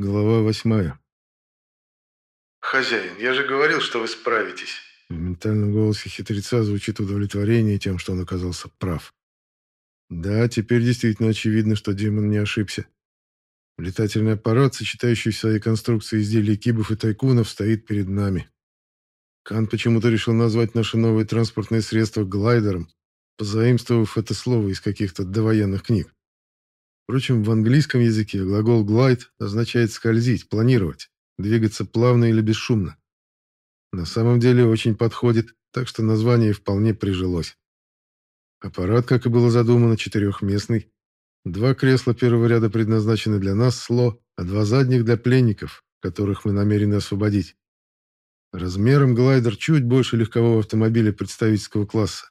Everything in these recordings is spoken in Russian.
Глава восьмая. «Хозяин, я же говорил, что вы справитесь». В ментальном голосе хитреца звучит удовлетворение тем, что он оказался прав. Да, теперь действительно очевидно, что демон не ошибся. Летательный аппарат, сочетающий в своей конструкции изделия кибов и тайкунов, стоит перед нами. Кан почему-то решил назвать наше новое транспортное средство глайдером, позаимствовав это слово из каких-то довоенных книг. Впрочем, в английском языке глагол «glide» означает «скользить», «планировать», «двигаться плавно или бесшумно». На самом деле очень подходит, так что название вполне прижилось. Аппарат, как и было задумано, четырехместный. Два кресла первого ряда предназначены для нас, СЛО, а два задних для пленников, которых мы намерены освободить. Размером глайдер чуть больше легкового автомобиля представительского класса.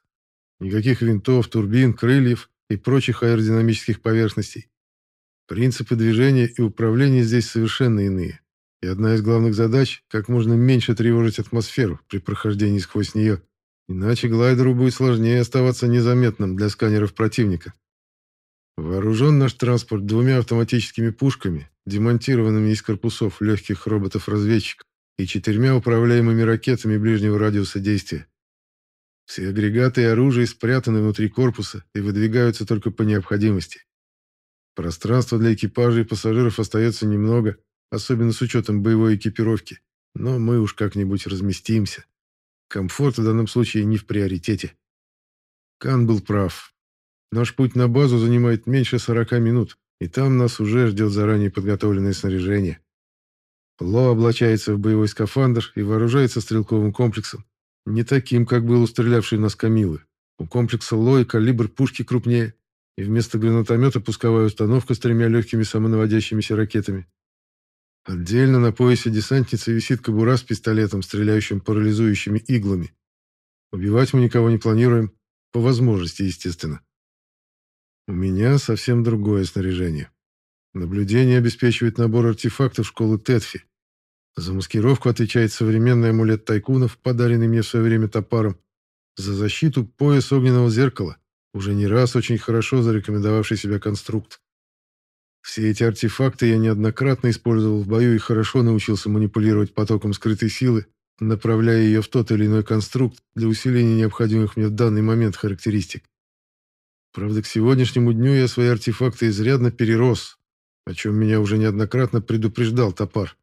Никаких винтов, турбин, крыльев и прочих аэродинамических поверхностей. Принципы движения и управления здесь совершенно иные. И одна из главных задач – как можно меньше тревожить атмосферу при прохождении сквозь нее. Иначе глайдеру будет сложнее оставаться незаметным для сканеров противника. Вооружен наш транспорт двумя автоматическими пушками, демонтированными из корпусов легких роботов-разведчиков и четырьмя управляемыми ракетами ближнего радиуса действия. Все агрегаты и оружие спрятаны внутри корпуса и выдвигаются только по необходимости. Пространства для экипажа и пассажиров остается немного, особенно с учетом боевой экипировки, но мы уж как-нибудь разместимся. Комфорт в данном случае не в приоритете. Кан был прав. Наш путь на базу занимает меньше 40 минут, и там нас уже ждет заранее подготовленное снаряжение. Ло облачается в боевой скафандр и вооружается стрелковым комплексом, не таким, как был устрелявший нас Камилы. У комплекса Лои калибр пушки крупнее, и вместо гранатомета пусковая установка с тремя легкими самонаводящимися ракетами. Отдельно на поясе десантницы висит кобура с пистолетом, стреляющим парализующими иглами. Убивать мы никого не планируем, по возможности, естественно. У меня совсем другое снаряжение. Наблюдение обеспечивает набор артефактов школы Тетфи, за маскировку отвечает современный амулет тайкунов, подаренный мне в свое время топаром. За защиту пояс огненного зеркала, уже не раз очень хорошо зарекомендовавший себя конструкт. Все эти артефакты я неоднократно использовал в бою и хорошо научился манипулировать потоком скрытой силы, направляя ее в тот или иной конструкт для усиления необходимых мне в данный момент характеристик. Правда, к сегодняшнему дню я свои артефакты изрядно перерос, о чем меня уже неоднократно предупреждал топар.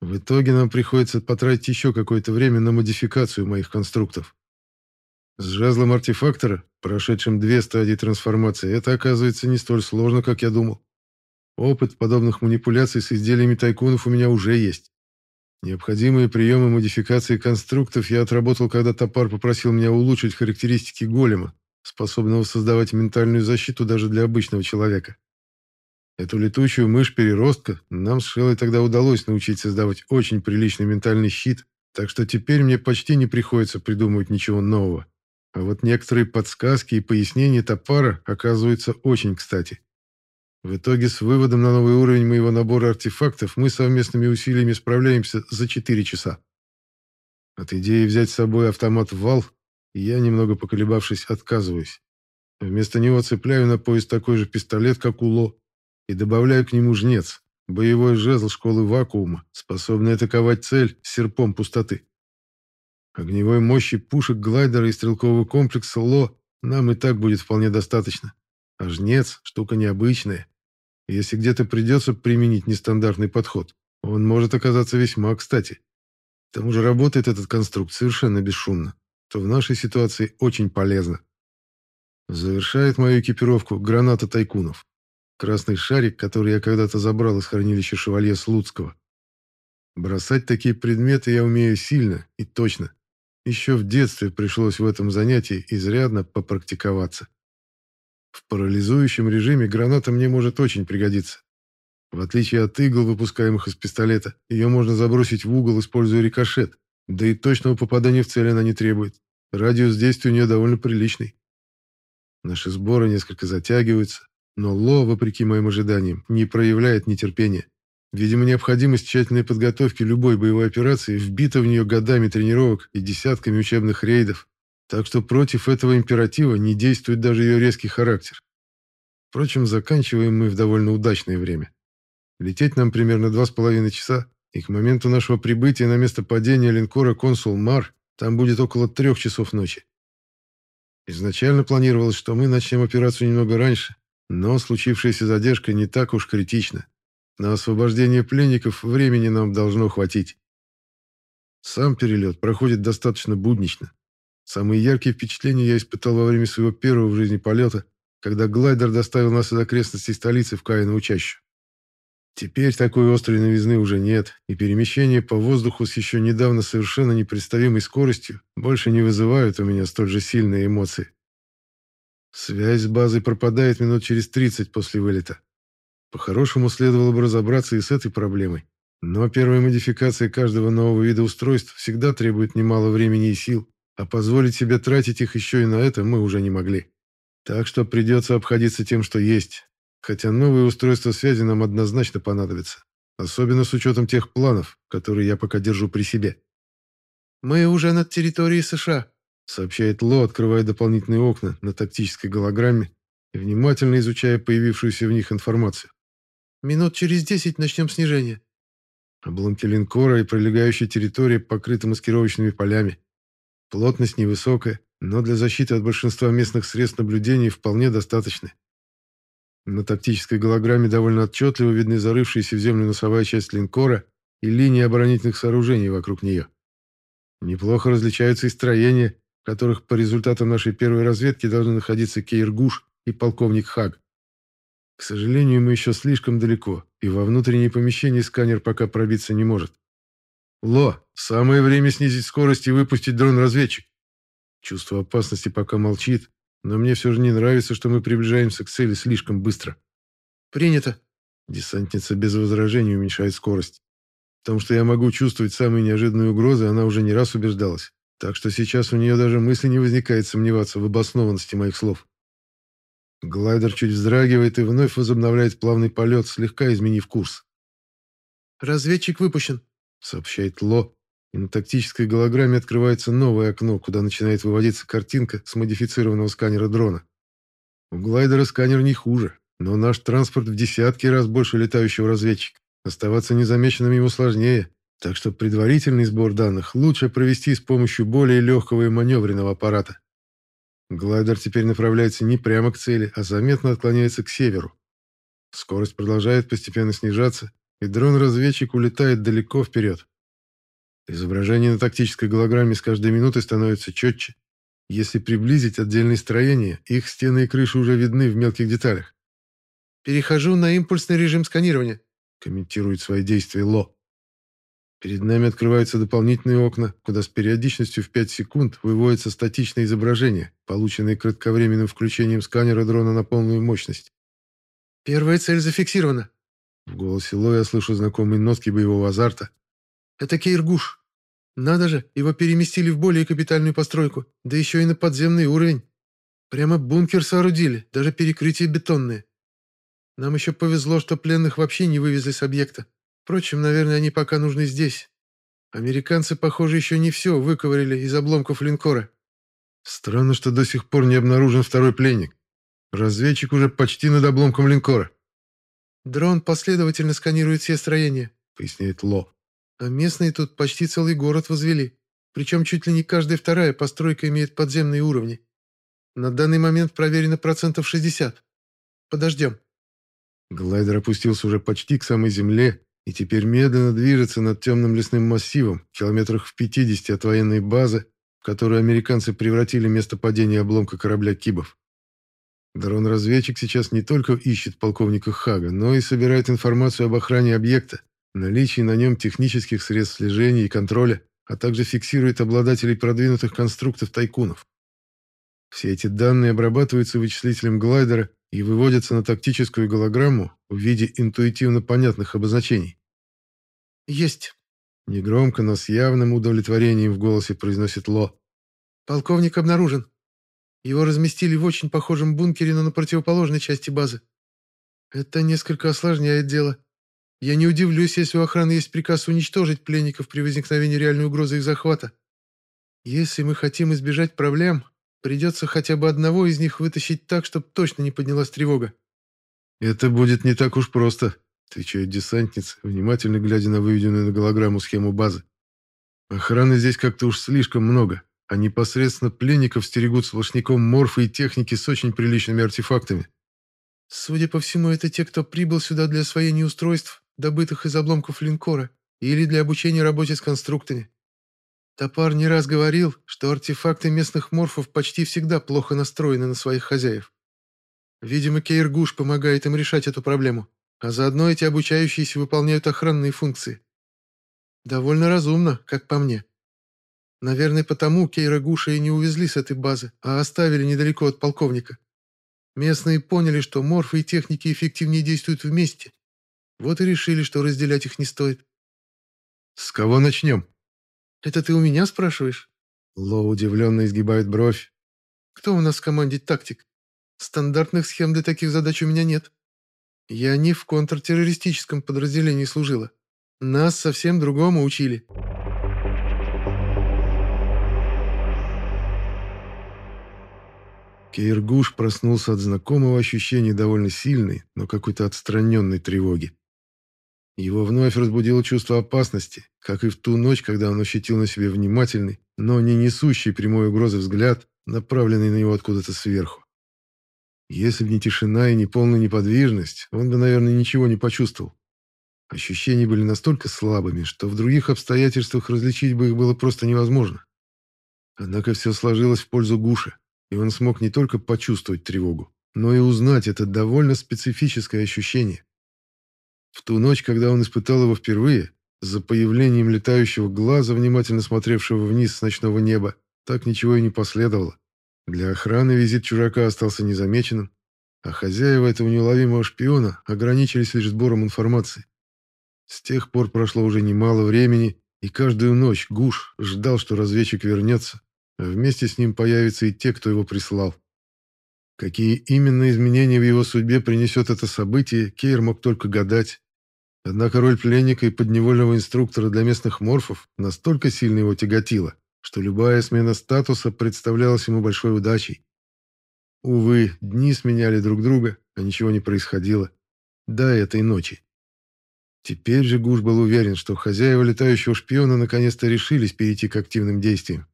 В итоге нам приходится потратить еще какое-то время на модификацию моих конструктов. С жезлом артефактора, прошедшим две стадии трансформации, это оказывается не столь сложно, как я думал. Опыт подобных манипуляций с изделиями тайкунов у меня уже есть. Необходимые приемы модификации конструктов я отработал, когда топар попросил меня улучшить характеристики голема, способного создавать ментальную защиту даже для обычного человека. Эту летучую мышь-переростка нам с Шелой тогда удалось научить создавать очень приличный ментальный щит, так что теперь мне почти не приходится придумывать ничего нового. А вот некоторые подсказки и пояснения топара оказываются очень кстати. В итоге с выводом на новый уровень моего набора артефактов мы совместными усилиями справляемся за 4 часа. От идеи взять с собой автомат «Вал» я, немного поколебавшись, отказываюсь. Вместо него цепляю на пояс такой же пистолет, как у Ло, и добавляю к нему жнец, боевой жезл школы вакуума, способный атаковать цель серпом пустоты. Огневой мощи пушек глайдера и стрелкового комплекса ЛО нам и так будет вполне достаточно. А жнец – штука необычная. Если где-то придется применить нестандартный подход, он может оказаться весьма кстати. К тому же работает этот конструкт совершенно бесшумно, что в нашей ситуации очень полезно. Завершает мою экипировку граната тайкунов. Красный шарик, который я когда-то забрал из хранилища шевалье Слуцкого. Бросать такие предметы я умею сильно и точно. Еще в детстве пришлось в этом занятии изрядно попрактиковаться. В парализующем режиме граната мне может очень пригодиться. В отличие от игл, выпускаемых из пистолета, ее можно забросить в угол, используя рикошет, да и точного попадания в цель она не требует. Радиус действия у нее довольно приличный. Наши сборы несколько затягиваются, но Ло, вопреки моим ожиданиям, не проявляет нетерпения. Видимо, необходимость тщательной подготовки любой боевой операции вбита в нее годами тренировок и десятками учебных рейдов, так что против этого императива не действует даже ее резкий характер. Впрочем, заканчиваем мы в довольно удачное время. Лететь нам примерно два с половиной часа, и к моменту нашего прибытия на место падения линкора «Консул Мар» там будет около трех часов ночи. Изначально планировалось, что мы начнем операцию немного раньше, но случившаяся задержка не так уж критична. На освобождение пленников времени нам должно хватить. Сам перелет проходит достаточно буднично. Самые яркие впечатления я испытал во время своего первого в жизни полета, когда глайдер доставил нас из окрестностей столицы в Каинову чащу. Теперь такой острой новизны уже нет, и перемещения по воздуху с еще недавно совершенно непредставимой скоростью больше не вызывают у меня столь же сильные эмоции. Связь с базой пропадает минут через 30 после вылета. По-хорошему, следовало бы разобраться и с этой проблемой. Но первая модификация каждого нового вида устройств всегда требует немало времени и сил, а позволить себе тратить их еще и на это мы уже не могли. Так что придется обходиться тем, что есть, Хотя новые устройства связи нам однозначно понадобятся. Особенно с учетом тех планов, которые я пока держу при себе. «Мы уже над территорией США», — сообщает Ло, открывая дополнительные окна на тактической голограмме и внимательно изучая появившуюся в них информацию. «Минут через десять начнем снижение». Обломки линкора и пролегающая территория покрыты маскировочными полями. Плотность невысокая, но для защиты от большинства местных средств наблюдения вполне достаточны. На тактической голограмме довольно отчетливо видны зарывшиеся в землю носовая часть линкора и линии оборонительных сооружений вокруг нее. Неплохо различаются и строения, в которых по результатам нашей первой разведки должны находиться Кейргуш и полковник Хаг. К сожалению, мы еще слишком далеко, и во внутренние помещения сканер пока пробиться не может. Ло, самое время снизить скорость и выпустить дрон-разведчик. Чувство опасности пока молчит, но мне все же не нравится, что мы приближаемся к цели слишком быстро. Принято. Десантница без возражений уменьшает скорость. В том, что я могу чувствовать самые неожиданные угрозы, она уже не раз убеждалась. Так что сейчас у нее даже мысли не возникает сомневаться в обоснованности моих слов. Глайдер чуть вздрагивает и вновь возобновляет плавный полет, слегка изменив курс. «Разведчик выпущен», — сообщает Ло, и на тактической голограмме открывается новое окно, куда начинает выводиться картинка с модифицированного сканера дрона. У глайдера сканер не хуже, но наш транспорт в десятки раз больше летающего разведчика. Оставаться незамеченным ему сложнее, так что предварительный сбор данных лучше провести с помощью более легкого и маневренного аппарата. Глайдер теперь направляется не прямо к цели, а заметно отклоняется к северу. Скорость продолжает постепенно снижаться, и дрон-разведчик улетает далеко вперед. Изображение на тактической голограмме с каждой минутой становится четче. Если приблизить отдельные строения, их стены и крыши уже видны в мелких деталях. «Перехожу на импульсный режим сканирования», — комментирует свои действия Ло. Перед нами открываются дополнительные окна, куда с периодичностью в 5 секунд выводится статичное изображение, полученное кратковременным включением сканера дрона на полную мощность. «Первая цель зафиксирована». В голосе Ло я слышу знакомые нотки боевого азарта, это Кейргуш. Надо же, его переместили в более капитальную постройку, да еще и на подземный уровень. Прямо бункер соорудили, даже перекрытие бетонное. Нам еще повезло, что пленных вообще не вывезли с объекта. Впрочем, наверное, они пока нужны здесь. Американцы, похоже, еще не все выковырили из обломков линкора. Странно, что до сих пор не обнаружен второй пленник. Разведчик уже почти над обломком линкора. Дрон последовательно сканирует все строения, поясняет Ло. А местные тут почти целый город возвели. Причем чуть ли не каждая вторая постройка имеет подземные уровни. На данный момент проверено процентов 60. Подождем. Глайдер опустился уже почти к самой земле и теперь медленно движется над темным лесным массивом, километрах в 50 от военной базы, в которую американцы превратили место падения обломка корабля «Кибов». Дрон-разведчик сейчас не только ищет полковника Хага, но и собирает информацию об охране объекта, наличии на нем технических средств слежения и контроля, а также фиксирует обладателей продвинутых конструктов тайкунов. Все эти данные обрабатываются вычислителем глайдера и выводятся на тактическую голограмму в виде интуитивно понятных обозначений. «Есть!» Негромко, но с явным удовлетворением в голосе произносит Ло. «Полковник обнаружен. Его разместили в очень похожем бункере, но на противоположной части базы. Это несколько осложняет дело. Я не удивлюсь, если у охраны есть приказ уничтожить пленников при возникновении реальной угрозы их захвата. Если мы хотим избежать проблем, придется хотя бы одного из них вытащить так, чтобы точно не поднялась тревога. Это будет не так уж просто, отвечает десантница, внимательно глядя на выведенную на голограмму схему базы. Охраны здесь как-то уж слишком много, а непосредственно пленников стерегут сплошняком морфы и техники с очень приличными артефактами. Судя по всему, это те, кто прибыл сюда для освоения устройств, добытых из обломков линкора, или для обучения работе с конструктами. Топар не раз говорил, что артефакты местных морфов почти всегда плохо настроены на своих хозяев. Видимо, Кейргуш помогает им решать эту проблему, а заодно эти обучающиеся выполняют охранные функции. Довольно разумно, как по мне. Наверное, потому Кейра и не увезли с этой базы, а оставили недалеко от полковника. Местные поняли, что морфы и техники эффективнее действуют вместе. Вот и решили, что разделять их не стоит. «С кого начнем?» «Это ты у меня спрашиваешь?» Ло удивленно изгибает бровь. «Кто у нас в команде тактик? Стандартных схем для таких задач у меня нет. Я не в контртеррористическом подразделении служила. Нас совсем другому учили». Кейргуш проснулся от знакомого ощущения довольно сильной, но какой-то отстраненной тревоги. Его вновь разбудило чувство опасности, как и в ту ночь, когда он ощутил на себе внимательный, но не несущий прямой угрозы взгляд, направленный на него откуда-то сверху. Если бы не тишина и не полная неподвижность, он бы, наверное, ничего не почувствовал. Ощущения были настолько слабыми, что в других обстоятельствах различить бы их было просто невозможно. Однако все сложилось в пользу Гуша, и он смог не только почувствовать тревогу, но и узнать это довольно специфическое ощущение. В ту ночь, когда он испытал его впервые, за появлением летающего глаза, внимательно смотревшего вниз с ночного неба, так ничего и не последовало. Для охраны визит чужака остался незамеченным, а хозяева этого неуловимого шпиона ограничились лишь сбором информации. С тех пор прошло уже немало времени, и каждую ночь Гуш ждал, что разведчик вернется, а вместе с ним появятся и те, кто его прислал. Какие именно изменения в его судьбе принесет это событие, Кейр мог только гадать. Однако роль пленника и подневольного инструктора для местных морфов настолько сильно его тяготила, что любая смена статуса представлялась ему большой удачей. Увы, дни сменяли друг друга, а ничего не происходило. До этой ночи. Теперь же Гуш был уверен, что хозяева летающего шпиона наконец-то решились перейти к активным действиям.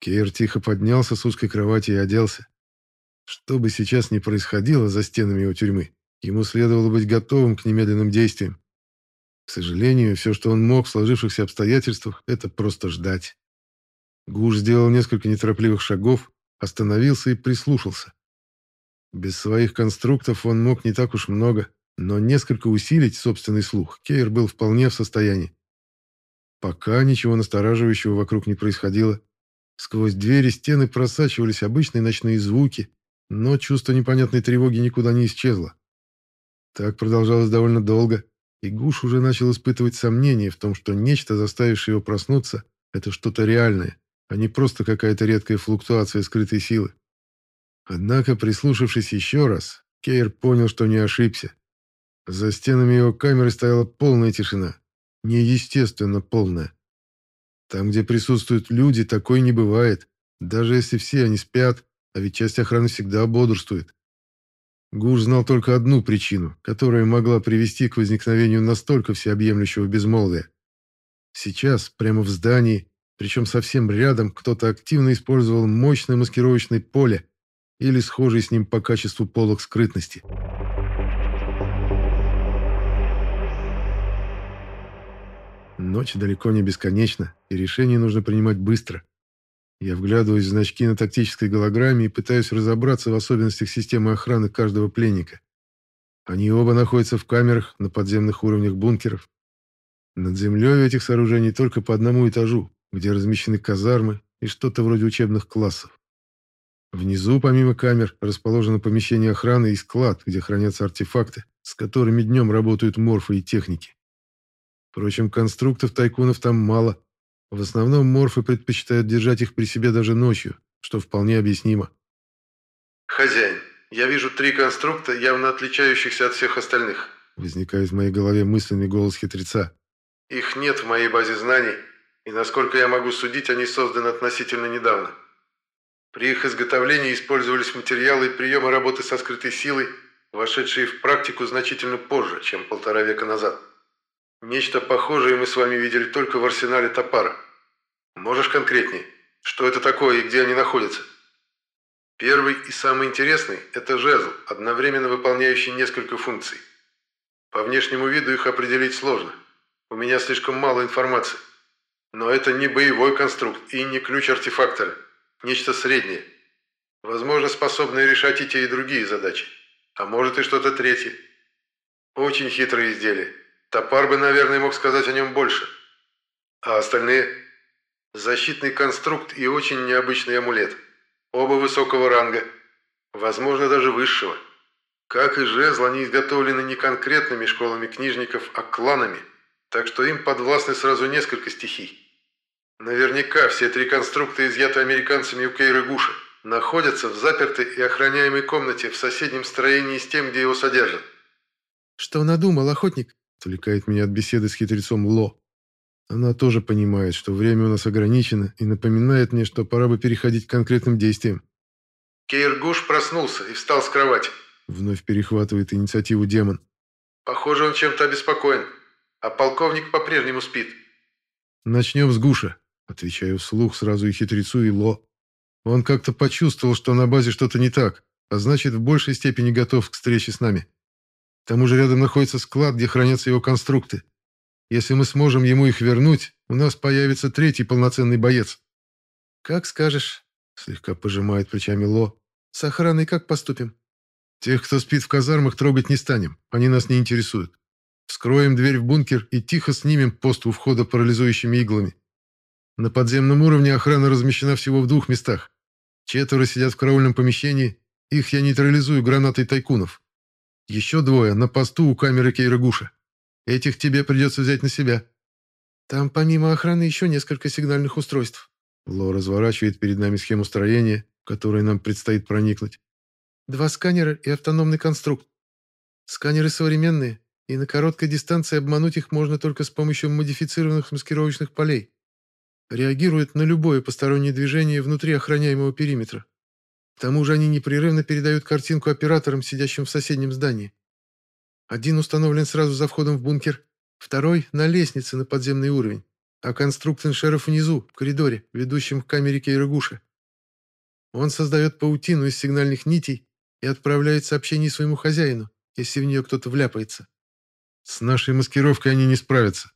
Кейр тихо поднялся с узкой кровати и оделся. Что бы сейчас ни происходило за стенами его тюрьмы, Ему следовало быть готовым к немедленным действиям. К сожалению, все, что он мог в сложившихся обстоятельствах, это просто ждать. Гуш сделал несколько неторопливых шагов, остановился и прислушался. Без своих конструктов он мог не так уж много, но несколько усилить собственный слух Кейр был вполне в состоянии. Пока ничего настораживающего вокруг не происходило. Сквозь двери стены просачивались обычные ночные звуки, но чувство непонятной тревоги никуда не исчезло. Так продолжалось довольно долго, и Гуш уже начал испытывать сомнения в том, что нечто, заставившее его проснуться, это что-то реальное, а не просто какая-то редкая флуктуация скрытой силы. Однако, прислушавшись еще раз, Кейр понял, что не ошибся. За стенами его камеры стояла полная тишина. Неестественно полная. Там, где присутствуют люди, такой не бывает. Даже если все они спят, а ведь часть охраны всегда бодрствует. Гуш знал только одну причину, которая могла привести к возникновению настолько всеобъемлющего безмолвия. Сейчас, прямо в здании, причем совсем рядом, кто-то активно использовал мощное маскировочное поле или схожий с ним по качеству полок скрытности. Ночь далеко не бесконечна, и решение нужно принимать быстро. Я вглядываюсь в значки на тактической голограмме и пытаюсь разобраться в особенностях системы охраны каждого пленника. Они оба находятся в камерах на подземных уровнях бункеров. Над землей у этих сооружений только по одному этажу, где размещены казармы и что-то вроде учебных классов. Внизу, помимо камер, расположено помещение охраны и склад, где хранятся артефакты, с которыми днем работают морфы и техники. Впрочем, конструктов тайкунов там мало, в основном морфы предпочитают держать их при себе даже ночью, что вполне объяснимо. «Хозяин, я вижу три конструкта, явно отличающихся от всех остальных». Возникает в моей голове мысленный голос хитреца. «Их нет в моей базе знаний, и, насколько я могу судить, они созданы относительно недавно. При их изготовлении использовались материалы и приемы работы со скрытой силой, вошедшие в практику значительно позже, чем полтора века назад. Нечто похожее мы с вами видели только в арсенале Топара. Можешь конкретнее? Что это такое и где они находятся? Первый и самый интересный – это жезл, одновременно выполняющий несколько функций. По внешнему виду их определить сложно. У меня слишком мало информации. Но это не боевой конструкт и не ключ артефактора. Нечто среднее. Возможно, способное решать и те, и другие задачи. А может и что-то третье. Очень хитрое изделие. Топар бы, наверное, мог сказать о нем больше. А остальные? Защитный конструкт и очень необычный амулет. Оба высокого ранга. Возможно, даже высшего. Как и жезл, они изготовлены не конкретными школами книжников, а кланами, так что им подвластны сразу несколько стихий. Наверняка все три конструкта, изъяты американцами у Кейра Гуша, находятся в запертой и охраняемой комнате в соседнем строении с тем, где его содержат. «Что надумал, охотник?» – отвлекает меня от беседы с хитрецом Ло. Она тоже понимает, что время у нас ограничено, и напоминает мне, что пора бы переходить к конкретным действиям. Кейргуш проснулся и встал с кровати. Вновь перехватывает инициативу демон. Похоже, он чем-то обеспокоен. А полковник по-прежнему спит. Начнем с Гуша. Отвечаю вслух сразу и хитрецу, и Ло. Он как-то почувствовал, что на базе что-то не так, а значит, в большей степени готов к встрече с нами. К тому же рядом находится склад, где хранятся его конструкты. Если мы сможем ему их вернуть, у нас появится третий полноценный боец. «Как скажешь», — слегка пожимает плечами Ло. «С охраной как поступим?» Тех, кто спит в казармах, трогать не станем. Они нас не интересуют. Вскроем дверь в бункер и тихо снимем пост у входа парализующими иглами. На подземном уровне охрана размещена всего в двух местах. Четверо сидят в караульном помещении. Их я нейтрализую гранатой тайкунов. Еще двое на посту у камеры Кейрагуша. Этих тебе придется взять на себя. Там помимо охраны еще несколько сигнальных устройств. Ло разворачивает перед нами схему строения, в которой нам предстоит проникнуть. Два сканера и автономный конструкт. Сканеры современные, и на короткой дистанции обмануть их можно только с помощью модифицированных маскировочных полей. Реагируют на любое постороннее движение внутри охраняемого периметра. К тому же они непрерывно передают картинку операторам, сидящим в соседнем здании. Один установлен сразу за входом в бункер, второй — на лестнице на подземный уровень, а конструкт иншеров внизу, в коридоре, ведущем к камере Кейрагуша. Он создает паутину из сигнальных нитей, и отправляет сообщение своему хозяину, если в нее кто-то вляпается. С нашей маскировкой они не справятся.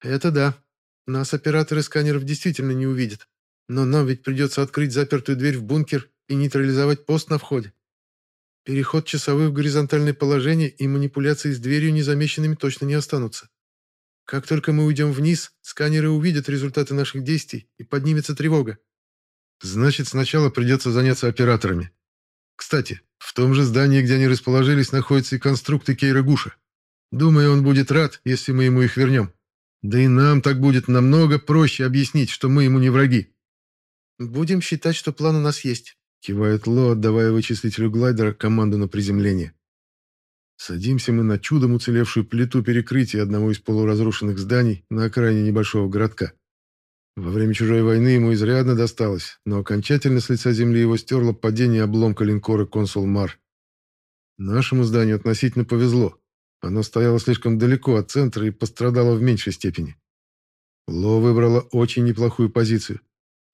Это да. Нас операторы сканеров действительно не увидят. Но нам ведь придется открыть запертую дверь в бункер и нейтрализовать пост на входе. Переход часовых в горизонтальное положение и манипуляции с дверью незамеченными точно не останутся. Как только мы уйдем вниз, сканеры увидят результаты наших действий и поднимется тревога. Значит, сначала придется заняться операторами. Кстати, в том же здании, где они расположились, находятся и конструкты Кейра Гуша. Думаю, он будет рад, если мы ему их вернем. Да и нам так будет намного проще объяснить, что мы ему не враги. «Будем считать, что план у нас есть», — кивает Ло, отдавая вычислителю глайдера команду на приземление. Садимся мы на чудом уцелевшую плиту перекрытия одного из полуразрушенных зданий на окраине небольшого городка. Во время чужой войны ему изрядно досталось, но окончательно с лица земли его стерло падение обломка линкора «Консул Мар». Нашему зданию относительно повезло. Оно стояло слишком далеко от центра и пострадало в меньшей степени. Ло выбрала очень неплохую позицию.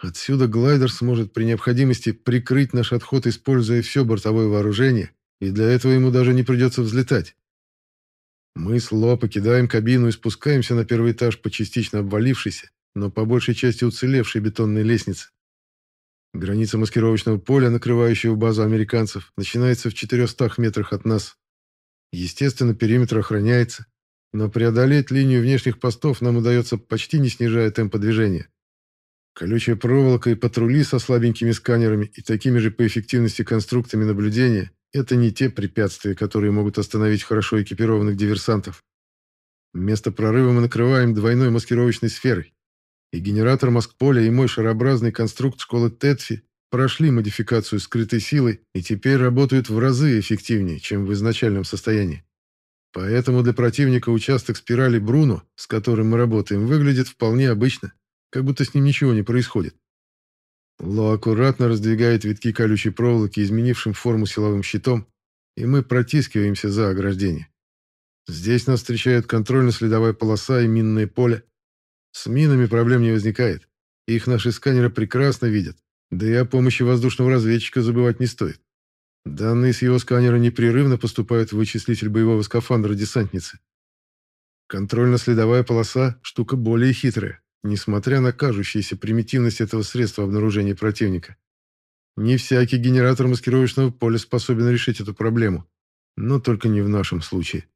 Отсюда глайдер сможет при необходимости прикрыть наш отход, используя все бортовое вооружение, и для этого ему даже не придется взлетать. Мы с Ло покидаем кабину и спускаемся на первый этаж по частично обвалившейся, но по большей части уцелевшей бетонной лестнице. Граница маскировочного поля, накрывающего базу американцев, начинается в 400 метрах от нас. Естественно, периметр охраняется, но преодолеть линию внешних постов нам удается почти не снижая темпа движения. Колючая проволока и патрули со слабенькими сканерами и такими же по эффективности конструктами наблюдения – это не те препятствия, которые могут остановить хорошо экипированных диверсантов. Место прорыва мы накрываем двойной маскировочной сферой и генератор Москполя, и мой шарообразный конструкт школы Тетфи прошли модификацию скрытой силой и теперь работают в разы эффективнее, чем в изначальном состоянии. Поэтому для противника участок спирали Бруно, с которым мы работаем, выглядит вполне обычно, как будто с ним ничего не происходит. Ло аккуратно раздвигает витки колючей проволоки, изменившим форму силовым щитом, и мы протискиваемся за ограждение. Здесь нас встречают контрольно-следовая полоса и минное поле. С минами проблем не возникает. Их наши сканеры прекрасно видят. Да и о помощи воздушного разведчика забывать не стоит. Данные с его сканера непрерывно поступают в вычислитель боевого скафандра десантницы. Контрольно-следовая полоса – штука более хитрая, несмотря на кажущуюся примитивность этого средства обнаружения противника. Не всякий генератор маскировочного поля способен решить эту проблему, но только не в нашем случае.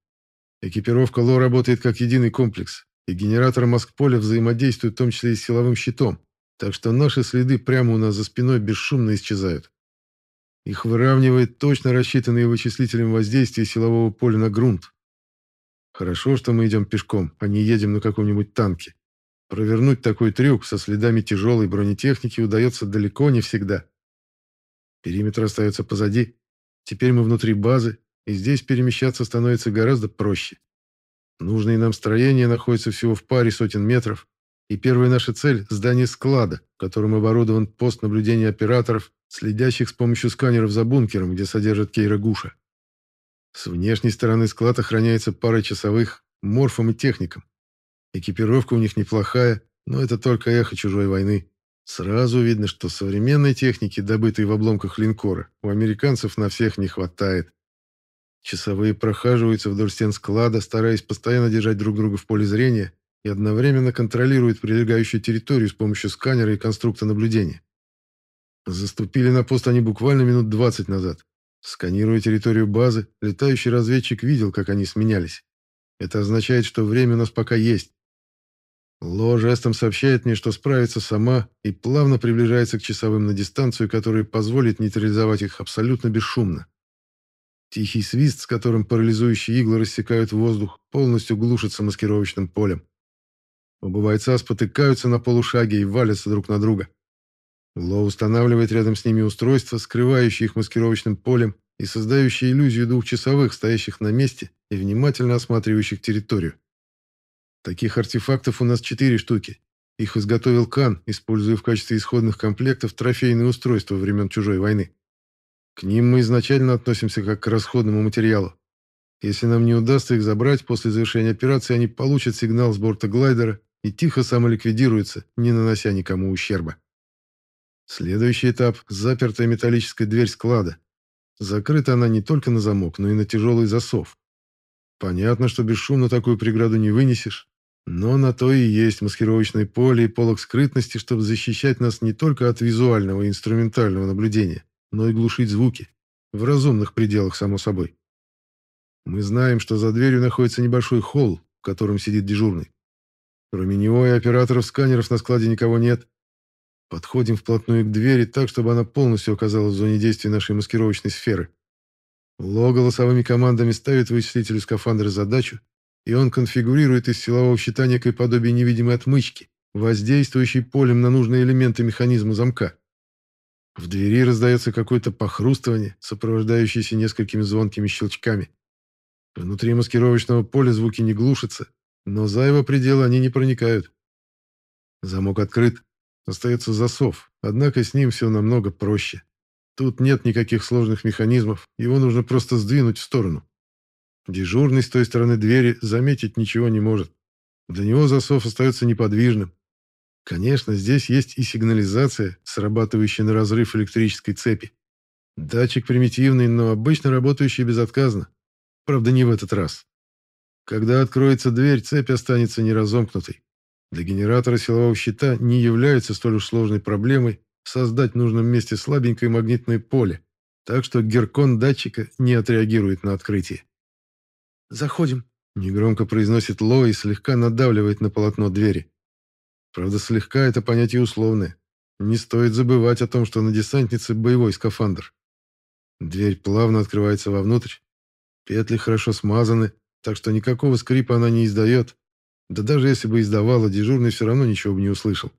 Экипировка ЛО работает как единый комплекс, и генератор маск-поля взаимодействует в том числе и с силовым щитом, так что наши следы прямо у нас за спиной бесшумно исчезают. Их выравнивает точно рассчитанные вычислителем воздействия силового поля на грунт. Хорошо, что мы идем пешком, а не едем на каком-нибудь танке. Провернуть такой трюк со следами тяжелой бронетехники удается далеко не всегда. Периметр остается позади. Теперь мы внутри базы, и здесь перемещаться становится гораздо проще. Нужное нам строение находится всего в паре сотен метров, и первая наша цель – здание склада, которым оборудован пост наблюдения операторов, следящих с помощью сканеров за бункером, где содержат Кейра Гуша. С внешней стороны склад охраняется парой часовых, морфом и техником. Экипировка у них неплохая, но это только эхо чужой войны. Сразу видно, что современной техники, добытой в обломках линкора, у американцев на всех не хватает. Часовые прохаживаются вдоль стен склада, стараясь постоянно держать друг друга в поле зрения и одновременно контролируют прилегающую территорию с помощью сканера и конструкта наблюдения. Заступили на пост они буквально минут 20 назад. Сканируя территорию базы, летающий разведчик видел, как они сменялись. Это означает, что время у нас пока есть. Ло жестом сообщает мне, что справится сама и плавно приближается к часовым на дистанцию, которая позволит нейтрализовать их абсолютно бесшумно. Тихий свист, с которым парализующие иглы рассекают воздух, полностью глушится маскировочным полем. Оба бойца спотыкаются на полушаге и валятся друг на друга. Ло устанавливает рядом с ними устройство, скрывающее их маскировочным полем и создающее иллюзию двух часовых, стоящих на месте и внимательно осматривающих территорию. Таких артефактов у нас четыре штуки. Их изготовил Кан, используя в качестве исходных комплектов трофейные устройства времен чужой войны. К ним мы изначально относимся как к расходному материалу. Если нам не удастся их забрать после завершения операции, они получат сигнал с борта глайдера и тихо самоликвидируются, не нанося никому ущерба. Следующий этап – запертая металлическая дверь склада. Закрыта она не только на замок, но и на тяжелый засов. Понятно, что бесшумно такую преграду не вынесешь, но на то и есть маскировочное поле и полок скрытности, чтобы защищать нас не только от визуального и инструментального наблюдения, но и глушить звуки. В разумных пределах, само собой. Мы знаем, что за дверью находится небольшой холл, в котором сидит дежурный. Кроме него и операторов сканеров на складе никого нет. Подходим вплотную к двери так, чтобы она полностью оказалась в зоне действия нашей маскировочной сферы. Ло голосовыми командами ставит вычислителю скафандра задачу, и он конфигурирует из силового щита некое подобие невидимой отмычки, воздействующей полем на нужные элементы механизма замка. В двери раздается какое-то похрустывание, сопровождающееся несколькими звонкими щелчками. Внутри маскировочного поля звуки не глушатся, но за его пределы они не проникают. Замок открыт. Остается засов, однако с ним все намного проще. Тут нет никаких сложных механизмов, его нужно просто сдвинуть в сторону. Дежурный с той стороны двери заметить ничего не может. Для него засов остается неподвижным, Конечно, здесь есть и сигнализация, срабатывающая на разрыв электрической цепи. Датчик примитивный, но обычно работающий безотказно. Правда, не в этот раз. Когда откроется дверь, цепь останется неразомкнутой. Для генератора силового щита не является столь уж сложной проблемой создать в нужном месте слабенькое магнитное поле, так что геркон датчика не отреагирует на открытие. «Заходим», — негромко произносит Ло и слегка надавливает на полотно двери. Правда, слегка это понятие условное. Не стоит забывать о том, что на десантнице боевой скафандр. Дверь плавно открывается вовнутрь. Петли хорошо смазаны, так что никакого скрипа она не издает. Да даже если бы издавала, дежурный все равно ничего бы не услышал.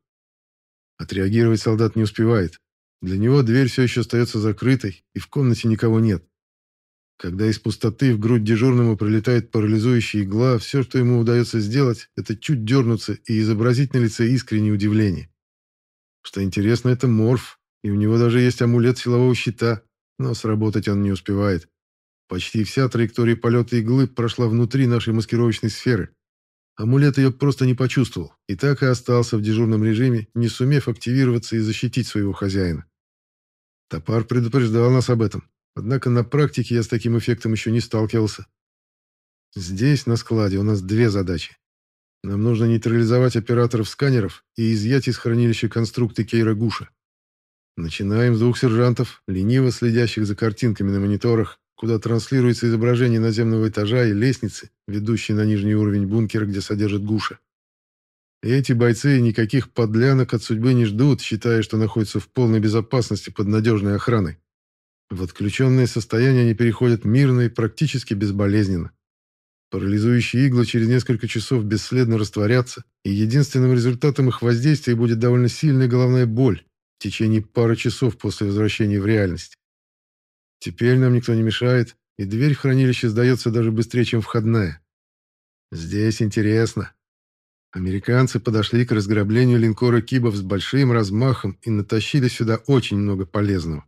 Отреагировать солдат не успевает. Для него дверь все еще остается закрытой, и в комнате никого нет. Когда из пустоты в грудь дежурному прилетает парализующая игла, все, что ему удается сделать, это чуть дернуться и изобразить на лице искреннее удивление. Что интересно, это морф, и у него даже есть амулет силового щита, но сработать он не успевает. Почти вся траектория полета иглы прошла внутри нашей маскировочной сферы. Амулет ее просто не почувствовал, и так и остался в дежурном режиме, не сумев активироваться и защитить своего хозяина. Топар предупреждал нас об этом, однако на практике я с таким эффектом еще не сталкивался. Здесь, на складе, у нас две задачи. Нам нужно нейтрализовать операторов сканеров и изъять из хранилища конструкты Кейра Гуша. Начинаем с двух сержантов, лениво следящих за картинками на мониторах, куда транслируется изображение наземного этажа и лестницы, ведущей на нижний уровень бункера, где содержит Гуша. Эти бойцы никаких подлянок от судьбы не ждут, считая, что находятся в полной безопасности под надежной охраной. В отключенное состояние они переходят мирно и практически безболезненно. Парализующие иглы через несколько часов бесследно растворятся, и единственным результатом их воздействия будет довольно сильная головная боль в течение пары часов после возвращения в реальность. Теперь нам никто не мешает, и дверь в хранилище сдается даже быстрее, чем входная. Здесь интересно. Американцы подошли к разграблению линкора Кибов с большим размахом и натащили сюда очень много полезного.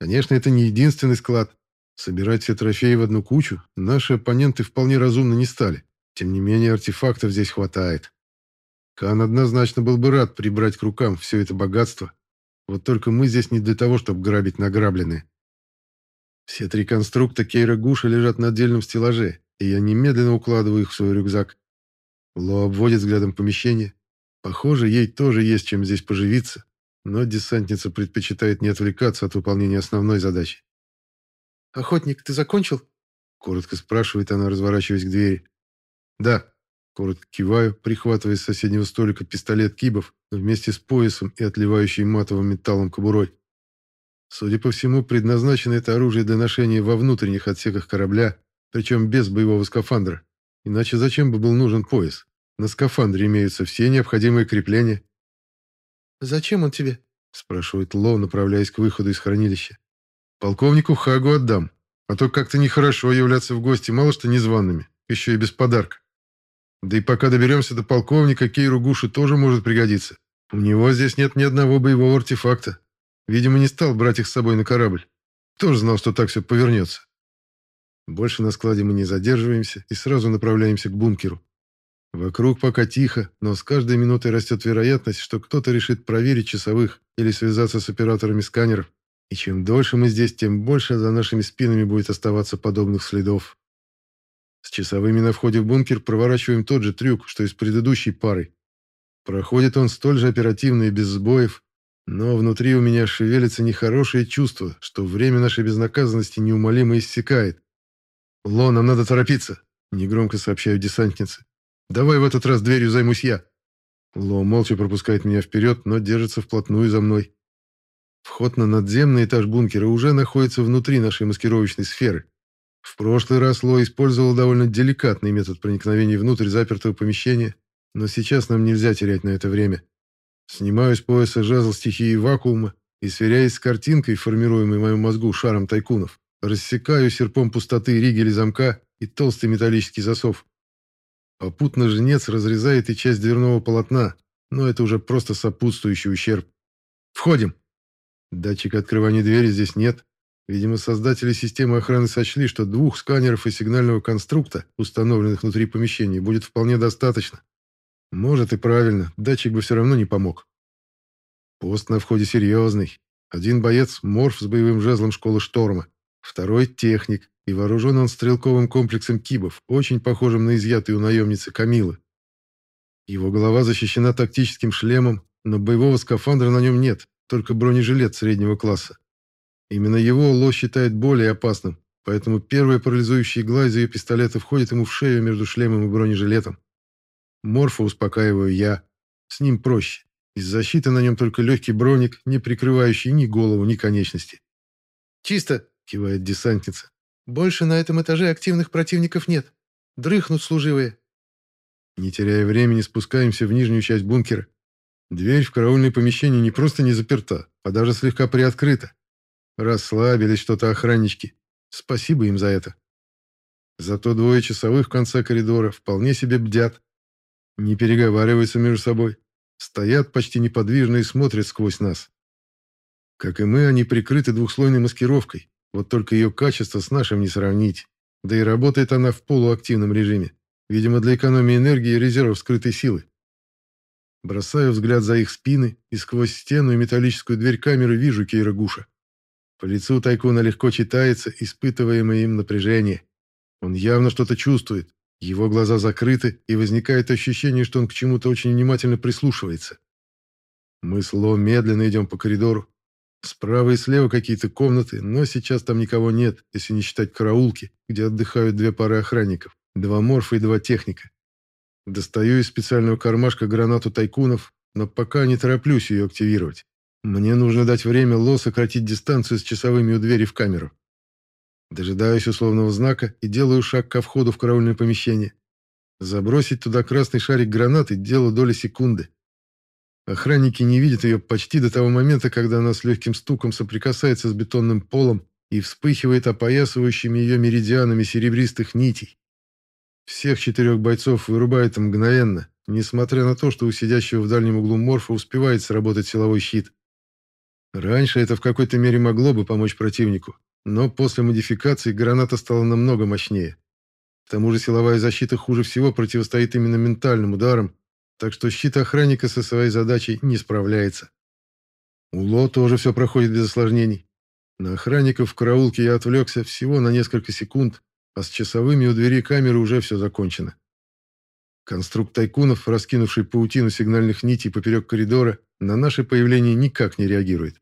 Конечно, это не единственный склад, Собирать все трофеи в одну кучу наши оппоненты вполне разумно не стали. Тем не менее, артефактов здесь хватает. Кан однозначно был бы рад прибрать к рукам все это богатство. Вот только мы здесь не для того, чтобы грабить награбленное. Все три конструкта Кейра Гуша лежат на отдельном стеллаже, и я немедленно укладываю их в свой рюкзак. Ло обводит взглядом помещение. Похоже, ей тоже есть чем здесь поживиться, но десантница предпочитает не отвлекаться от выполнения основной задачи. «Охотник, ты закончил?» Коротко спрашивает она, разворачиваясь к двери. «Да». Коротко киваю, прихватывая с соседнего столика пистолет Кибов вместе с поясом и отливающей матовым металлом кобурой. Судя по всему, предназначено это оружие для ношения во внутренних отсеках корабля, причем без боевого скафандра. Иначе зачем бы был нужен пояс? На скафандре имеются все необходимые крепления. «Зачем он тебе?» – спрашивает Ло, направляясь к выходу из хранилища. Полковнику Хагу отдам, а то как-то нехорошо являться в гости мало что незваными, еще и без подарка. Да и пока доберемся до полковника, Кейру Гуши тоже может пригодиться. У него здесь нет ни одного боевого артефакта. Видимо, не стал брать их с собой на корабль. Тоже знал, что так все повернется. Больше на складе мы не задерживаемся и сразу направляемся к бункеру. Вокруг пока тихо, но с каждой минутой растет вероятность, что кто-то решит проверить часовых или связаться с операторами сканеров. И чем дольше мы здесь, тем больше за нашими спинами будет оставаться подобных следов. С часовыми на входе в бункер проворачиваем тот же трюк, что и с предыдущей парой. Проходит он столь же оперативно и без сбоев, но внутри у меня шевелится нехорошее чувство, что время нашей безнаказанности неумолимо иссякает. «Ло, нам надо торопиться», — негромко сообщаю десантнице. «Давай в этот раз дверью займусь я». Ло молча пропускает меня вперед, но держится вплотную за мной. Вход на надземный этаж бункера уже находится внутри нашей маскировочной сферы. В прошлый раз Ло использовал довольно деликатный метод проникновения внутрь запертого помещения, но сейчас нам нельзя терять на это время. Снимаю с пояса жезл стихии вакуума и, сверяясь с картинкой, формируемой в моем мозгу шаром тайкунов, рассекаю серпом пустоты ригели замка и толстый металлический засов. Попутно жнец разрезает и часть дверного полотна, но это уже просто сопутствующий ущерб. Входим. Датчика открывания двери здесь нет. Видимо, создатели системы охраны сочли, что двух сканеров и сигнального конструкта, установленных внутри помещения, будет вполне достаточно. Может и правильно, датчик бы все равно не помог. Пост на входе серьезный. Один боец – морф с боевым жезлом школы Шторма. Второй – техник, и вооружен он стрелковым комплексом кибов, очень похожим на изъятый у наемницы Камилы. Его голова защищена тактическим шлемом, но боевого скафандра на нем нет, только бронежилет среднего класса. Именно его Ло считает более опасным, поэтому первая парализующая игла из ее пистолета входит ему в шею между шлемом и бронежилетом. Морфа успокаиваю я. С ним проще. Из защиты на нем только легкий броник, не прикрывающий ни голову, ни конечности. «Чисто!» — кивает десантница. «Больше на этом этаже активных противников нет. Дрыхнут служивые». Не теряя времени, спускаемся в нижнюю часть бункера. Дверь в караульное помещение не просто не заперта, а даже слегка приоткрыта. Расслабились что-то охраннички. Спасибо им за это. Зато двое часовых в конце коридора вполне себе бдят. Не переговариваются между собой. Стоят почти неподвижно и смотрят сквозь нас. Как и мы, они прикрыты двухслойной маскировкой, Вот только ее качество с нашим не сравнить. Да и работает она в полуактивном режиме. Видимо, для экономии энергии и резервов скрытой силы. Бросаю взгляд за их спины и сквозь стену и металлическую дверь камеры вижу Кейра Гуша. По лицу Тайкуна легко читается испытываемое им напряжение. Он явно что-то чувствует. Его глаза закрыты, и возникает ощущение, что он к чему-то очень внимательно прислушивается. Мы с Ло медленно идем по коридору. Справа и слева какие-то комнаты, но сейчас там никого нет, если не считать караулки, где отдыхают две пары охранников, два морфа и два техника. Достаю из специального кармашка гранату тайкунов, но пока не тороплюсь ее активировать. Мне нужно дать время Ло сократить дистанцию с часовыми у двери в камеру. Дожидаюсь условного знака и делаю шаг ко входу в караульное помещение. Забросить туда красный шарик гранаты – дело доли секунды. Охранники не видят ее почти до того момента, когда она с легким стуком соприкасается с бетонным полом и вспыхивает опоясывающими ее меридианами серебристых нитей. Всех четырех бойцов вырубает мгновенно, несмотря на то, что у сидящего в дальнем углу морфа успевает сработать силовой щит. Раньше это в какой-то мере могло бы помочь противнику, но после модификации граната стала намного мощнее. К тому же силовая защита хуже всего противостоит именно ментальным ударам, так что щит охранника со своей задачей не справляется. У Ло тоже все проходит без осложнений. На охранников в караулке я отвлекся всего на несколько секунд, а с часовыми у двери камеры уже все закончено. Конструкт тайкунов, раскинувший паутину сигнальных нитей поперек коридора, на наше появление никак не реагирует.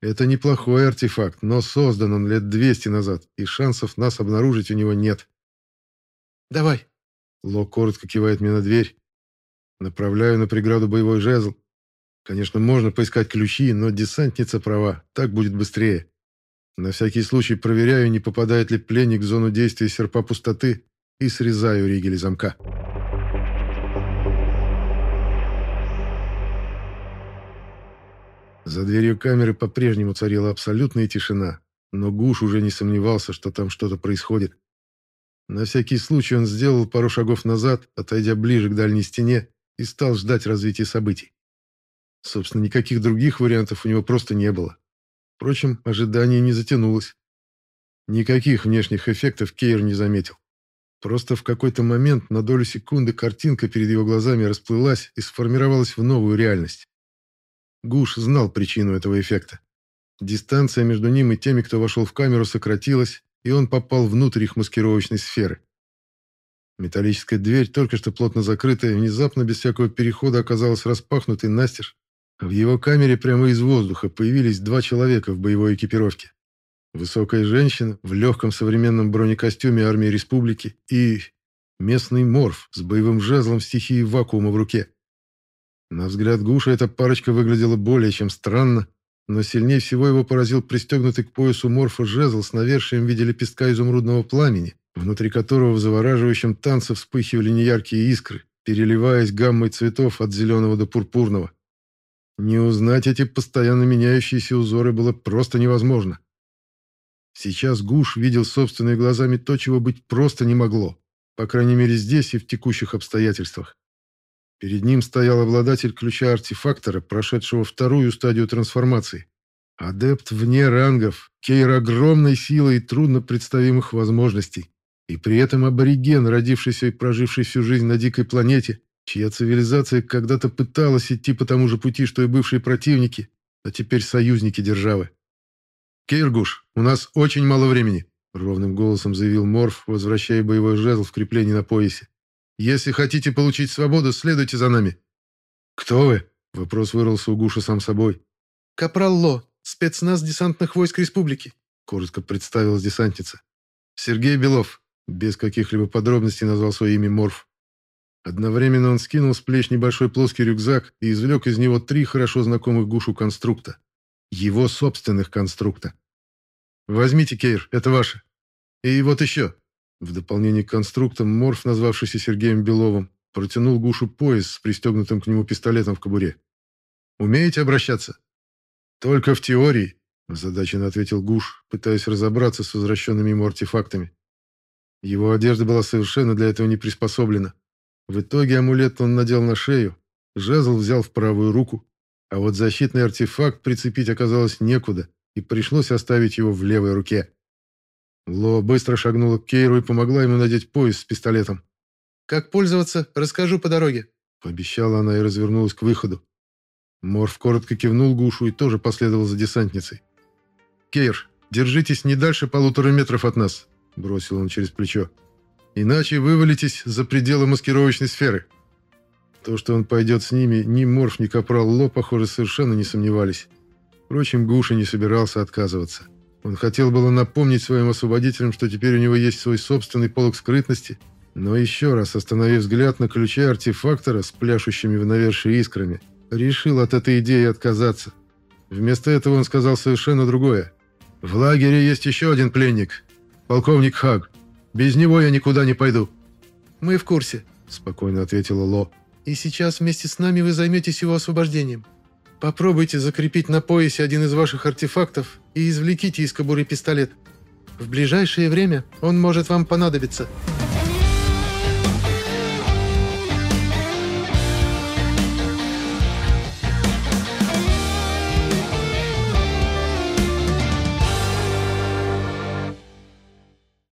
Это неплохой артефакт, но создан он лет 200 назад, и шансов нас обнаружить у него нет. «Давай!» Ло коротко кивает мне на дверь. Направляю на преграду боевой жезл. Конечно, можно поискать ключи, но десантница права, так будет быстрее. На всякий случай проверяю, не попадает ли пленник в зону действия серпа пустоты, и срезаю ригели замка. За дверью камеры по-прежнему царила абсолютная тишина, но Гуш уже не сомневался, что там что-то происходит. На всякий случай он сделал пару шагов назад, отойдя ближе к дальней стене, и стал ждать развития событий. Собственно, никаких других вариантов у него просто не было. Впрочем, ожидание не затянулось. Никаких внешних эффектов Кейр не заметил. Просто в какой-то момент на долю секунды картинка перед его глазами расплылась и сформировалась в новую реальность. Гуш знал причину этого эффекта. Дистанция между ним и теми, кто вошел в камеру, сократилась, и он попал внутрь их маскировочной сферы. Металлическая дверь, только что плотно закрытая, внезапно без всякого перехода оказалась распахнутой настежь, в его камере прямо из воздуха появились два человека в боевой экипировке. Высокая женщина в легком современном бронекостюме армии республики и местный морф с боевым жезлом стихии вакуума в руке. На взгляд Гуша эта парочка выглядела более чем странно, но сильнее всего его поразил пристегнутый к поясу морфа жезл с навершием в виде лепестка изумрудного пламени, внутри которого в завораживающем танце вспыхивали неяркие искры, переливаясь гаммой цветов от зеленого до пурпурного. Не узнать эти постоянно меняющиеся узоры было просто невозможно. Сейчас Гуш видел собственными глазами то, чего быть просто не могло, по крайней мере здесь и в текущих обстоятельствах. Перед ним стоял обладатель ключа артефактора, прошедшего вторую стадию трансформации. Адепт вне рангов, кейр огромной силы и трудно представимых возможностей. И при этом абориген, родившийся и проживший всю жизнь на дикой планете, чья цивилизация когда-то пыталась идти по тому же пути, что и бывшие противники, а теперь союзники державы. «Киргуш, у нас очень мало времени», — ровным голосом заявил Морф, возвращая боевой жезл в крепление на поясе. «Если хотите получить свободу, следуйте за нами». «Кто вы?» — вопрос вырвался у Гуша сам собой. «Капрал Ло, спецназ десантных войск республики», — коротко представилась десантница. «Сергей Белов», — без каких-либо подробностей назвал свое имя Морф. Одновременно он скинул с плеч небольшой плоский рюкзак и извлек из него три хорошо знакомых Гушу конструкта. Его собственных конструкта. «Возьмите, Кейр, это ваше. И вот еще». В дополнение к конструктам Морф, назвавшийся Сергеем Беловым, протянул Гушу пояс с пристегнутым к нему пистолетом в кобуре. «Умеете обращаться?» «Только в теории», – озадаченно ответил Гуш, пытаясь разобраться с возвращенными ему артефактами. Его одежда была совершенно для этого не приспособлена. В итоге амулет он надел на шею, жезл взял в правую руку, а вот защитный артефакт прицепить оказалось некуда, и пришлось оставить его в левой руке. Ло быстро шагнула к Кейру и помогла ему надеть пояс с пистолетом. «Как пользоваться, расскажу по дороге», — пообещала она и развернулась к выходу. Морф коротко кивнул Гушу и тоже последовал за десантницей. «Кейр, держитесь не дальше полутора метров от нас», — бросил он через плечо. «Иначе вывалитесь за пределы маскировочной сферы». То, что он пойдет с ними, ни Морф, ни Капрал Ло, похоже, совершенно не сомневались. Впрочем, Гуша не собирался отказываться. Он хотел было напомнить своим освободителям, что теперь у него есть свой собственный полог скрытности, но еще раз, остановив взгляд на ключе артефактора с пляшущими в навершие искрами, решил от этой идеи отказаться. Вместо этого он сказал совершенно другое. «В лагере есть еще один пленник. Полковник Хаг. Без него я никуда не пойду». «Мы в курсе», — спокойно ответила Ло. И сейчас вместе с нами вы займетесь его освобождением. Попробуйте закрепить на поясе один из ваших артефактов и извлеките из кобуры пистолет. В ближайшее время он может вам понадобиться».